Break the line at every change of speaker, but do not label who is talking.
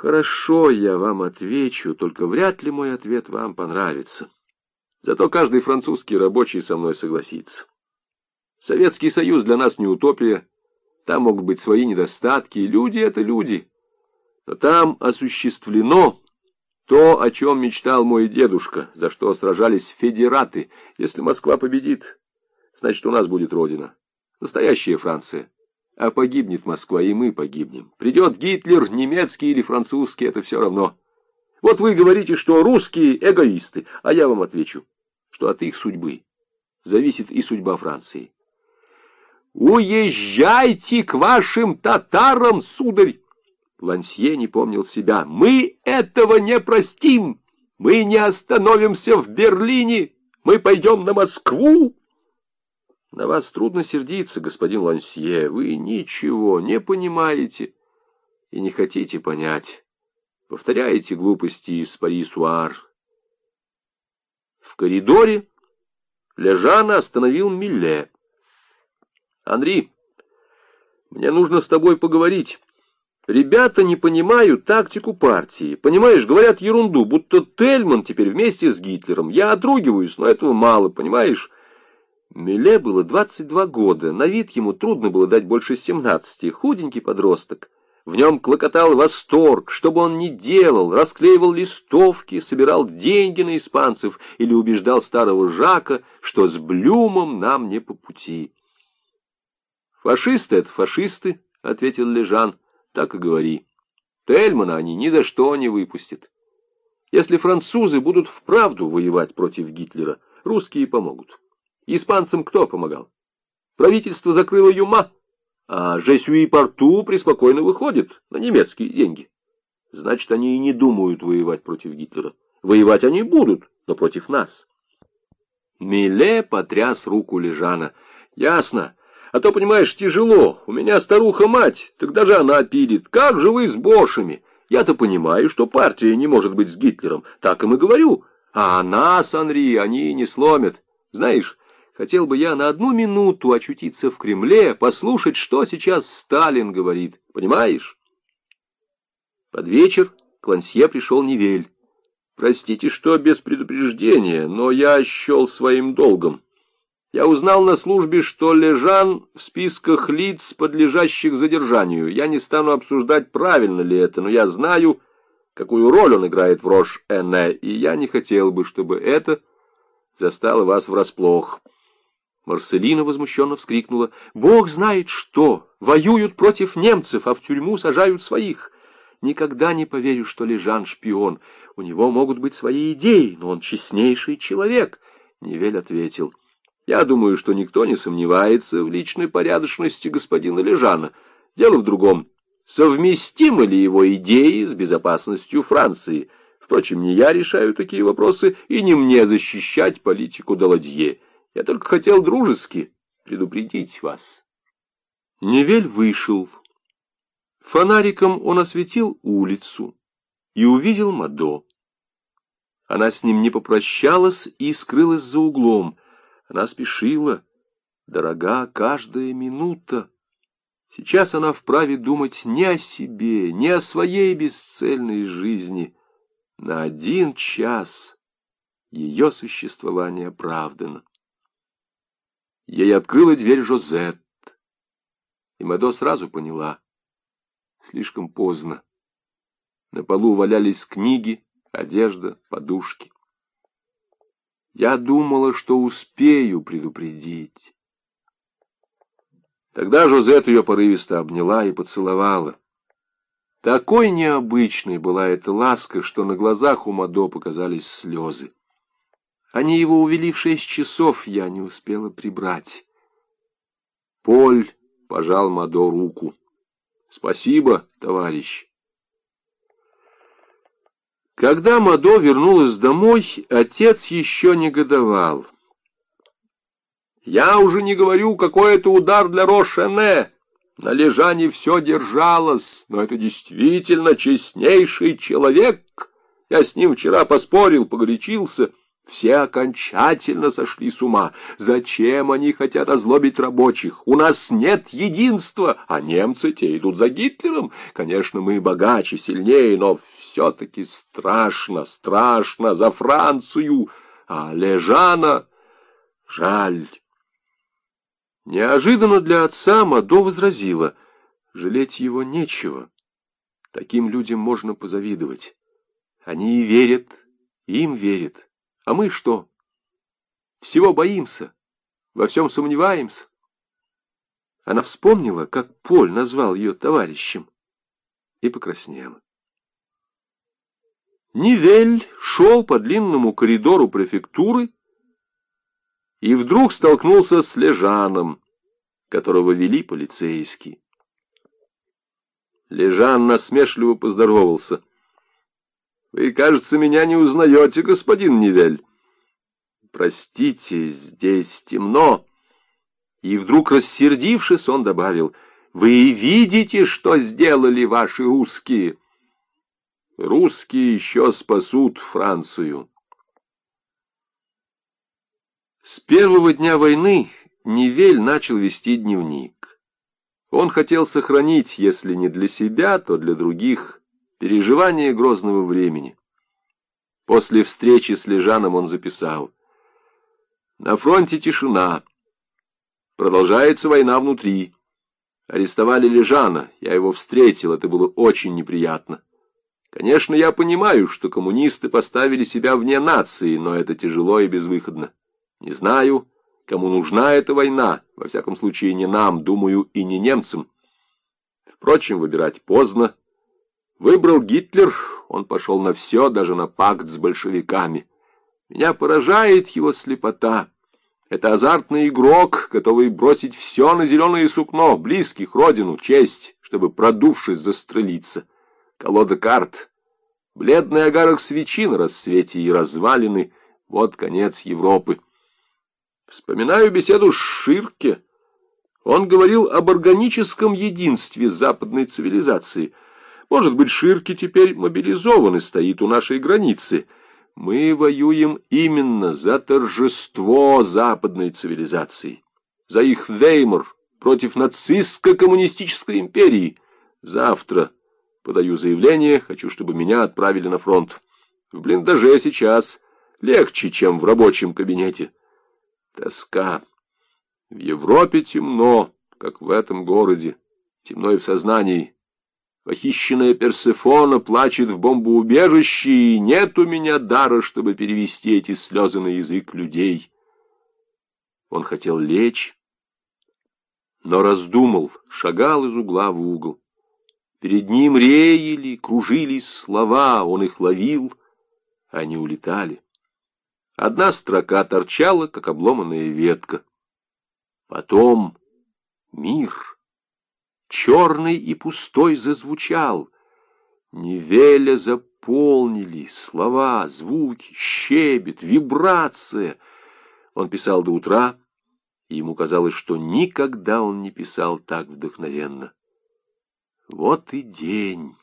Хорошо, я вам отвечу, только вряд ли мой ответ вам понравится. Зато каждый французский рабочий со мной согласится. Советский Союз для нас не утопия. Там могут быть свои недостатки. Люди — это люди. Но там осуществлено то, о чем мечтал мой дедушка, за что сражались федераты. Если Москва победит, значит, у нас будет Родина. Настоящая Франция. А погибнет Москва, и мы погибнем. Придет Гитлер, немецкий или французский, это все равно. Вот вы говорите, что русские эгоисты, а я вам отвечу, что от их судьбы зависит и судьба Франции. «Уезжайте к вашим татарам, сударь!» Лансье не помнил себя. «Мы этого не простим! Мы не остановимся в Берлине! Мы пойдем на Москву!» На вас трудно сердиться, господин Лансье. Вы ничего не понимаете и не хотите понять. Повторяете глупости из Пари-Суар. В коридоре Лежана остановил Милле. «Анри, мне нужно с тобой поговорить». Ребята не понимают тактику партии. Понимаешь, говорят ерунду, будто Тельман теперь вместе с Гитлером. Я отругиваюсь, но этого мало, понимаешь? Миле было 22 года, на вид ему трудно было дать больше 17, худенький подросток. В нем клокотал восторг, что бы он ни делал, расклеивал листовки, собирал деньги на испанцев или убеждал старого Жака, что с Блюмом нам не по пути. «Фашисты — это фашисты», — ответил Лежан так и говори. Тельмана они ни за что не выпустят. Если французы будут вправду воевать против Гитлера, русские помогут. Испанцам кто помогал? Правительство закрыло Юма, а Жесюи Порту преспокойно выходит на немецкие деньги. Значит, они и не думают воевать против Гитлера. Воевать они будут, но против нас. Миле потряс руку Лежана. Ясно. А то, понимаешь, тяжело. У меня старуха-мать, так даже она пилит. Как же вы с Бошами? Я-то понимаю, что партия не может быть с Гитлером. Так им и говорю. А нас, Анри, они не сломят. Знаешь, хотел бы я на одну минуту очутиться в Кремле, послушать, что сейчас Сталин говорит. Понимаешь? Под вечер к Лансье пришел Невель. Простите, что без предупреждения, но я счел своим долгом. Я узнал на службе, что Лежан в списках лиц, подлежащих задержанию. Я не стану обсуждать, правильно ли это, но я знаю, какую роль он играет в Рош-Эне, и я не хотел бы, чтобы это застало вас врасплох. Марселина возмущенно вскрикнула. «Бог знает что! Воюют против немцев, а в тюрьму сажают своих!» Никогда не поверю, что Лежан шпион. У него могут быть свои идеи, но он честнейший человек. Невель ответил. Я думаю, что никто не сомневается в личной порядочности господина Лежана. Дело в другом. Совместимы ли его идеи с безопасностью Франции? Впрочем, не я решаю такие вопросы, и не мне защищать политику Даладье. Я только хотел дружески предупредить вас. Невель вышел. Фонариком он осветил улицу и увидел Мадо. Она с ним не попрощалась и скрылась за углом — она спешила. Дорога каждая минута. Сейчас она вправе думать не о себе, не о своей бесцельной жизни. На один час ее существование оправдано. Ей открыла дверь Жозет. И Мадо сразу поняла. Слишком поздно. На полу валялись книги, одежда, подушки. Я думала, что успею предупредить. Тогда Жозет ее порывисто обняла и поцеловала. Такой необычной была эта ласка, что на глазах у Мадо показались слезы. Они его увели в шесть часов, я не успела прибрать. Поль пожал Мадо руку. «Спасибо, товарищ». Когда Мадо вернулась домой, отец еще негодовал. «Я уже не говорю, какой это удар для Рошене. На лежании все держалось, но это действительно честнейший человек. Я с ним вчера поспорил, погорячился. Все окончательно сошли с ума. Зачем они хотят озлобить рабочих? У нас нет единства, а немцы те идут за Гитлером. Конечно, мы богаче, сильнее, но все-таки страшно, страшно за Францию. А Лежана... Жаль. Неожиданно для отца Мадо возразила. Жалеть его нечего. Таким людям можно позавидовать. Они и верят, им верят. А мы что? Всего боимся, во всем сомневаемся. Она вспомнила, как Поль назвал ее товарищем, и покраснела. Нивель шел по длинному коридору префектуры и вдруг столкнулся с Лежаном, которого вели полицейские. Лежан насмешливо поздоровался. Вы, кажется, меня не узнаете, господин Нивель. Простите, здесь темно. И вдруг, рассердившись, он добавил, вы видите, что сделали ваши русские? Русские еще спасут Францию. С первого дня войны Нивель начал вести дневник. Он хотел сохранить, если не для себя, то для других, Переживание грозного времени. После встречи с Лежаном он записал. На фронте тишина. Продолжается война внутри. Арестовали Лежана. Я его встретил. Это было очень неприятно. Конечно, я понимаю, что коммунисты поставили себя вне нации, но это тяжело и безвыходно. Не знаю, кому нужна эта война. Во всяком случае, не нам, думаю, и не немцам. Впрочем, выбирать поздно. Выбрал Гитлер, он пошел на все, даже на пакт с большевиками. Меня поражает его слепота. Это азартный игрок, готовый бросить все на зеленое сукно, близких, родину, честь, чтобы, продувшись, застрелиться. Колода карт, бледный агарок свечи на рассвете и развалины — вот конец Европы. Вспоминаю беседу с Ширке. Он говорил об органическом единстве западной цивилизации — может быть, Ширки теперь мобилизован и стоит у нашей границы. Мы воюем именно за торжество западной цивилизации, за их Веймар против нацистско-коммунистической империи. Завтра подаю заявление, хочу, чтобы меня отправили на фронт. В блиндаже сейчас легче, чем в рабочем кабинете. Тоска. В Европе темно, как в этом городе, темно и в сознании. Похищенная Персефона плачет в бомбоубежище, и нет у меня дара, чтобы перевести эти слезы на язык людей. Он хотел лечь, но раздумал, шагал из угла в угол. Перед ним реяли, кружились слова, он их ловил, они улетали. Одна строка торчала, как обломанная ветка. Потом мир — черный и пустой зазвучал. Невеля заполнили слова, звуки, щебет, вибрация. Он писал до утра, и ему казалось, что никогда он не писал так вдохновенно. Вот и день.